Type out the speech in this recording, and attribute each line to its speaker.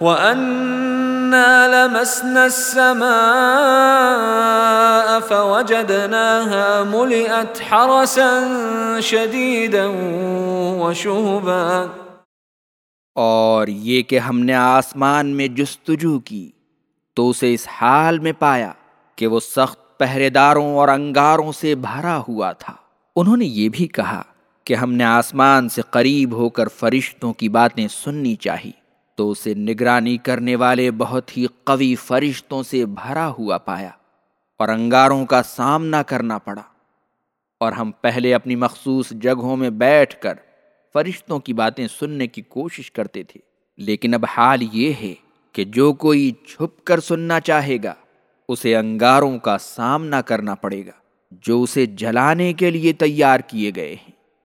Speaker 1: وَأَنَّا لَمَسْنَا السَّمَاءَ فَوَجَدْنَاهَا مُلِئَتْ حَرَسًا شَدِيدًا وَشُهُبًا
Speaker 2: اور یہ کہ ہم نے آسمان میں جستجو کی تو اسے اس حال میں پایا کہ وہ سخت پہرے داروں اور انگاروں سے بھرا ہوا تھا۔ انہوں نے یہ بھی کہا کہ ہم نے آسمان سے قریب ہو کر فرشتوں کی باتیں سننی چاہی۔ تو اسے نگرانی کرنے والے بہت ہی قوی فرشتوں سے بھرا ہوا پایا اور انگاروں کا سامنا کرنا پڑا اور ہم پہلے اپنی مخصوص جگہوں میں بیٹھ کر فرشتوں کی باتیں سننے کی کوشش کرتے تھے۔ لیکن اب حال یہ ہے کہ جو کوئی چھپ کر سننا چاہے گا، اسے انگاروں کا سامنا کرنا پڑے گا، جو اسے جلانے کے لیے تیار کیے گئے ہیں۔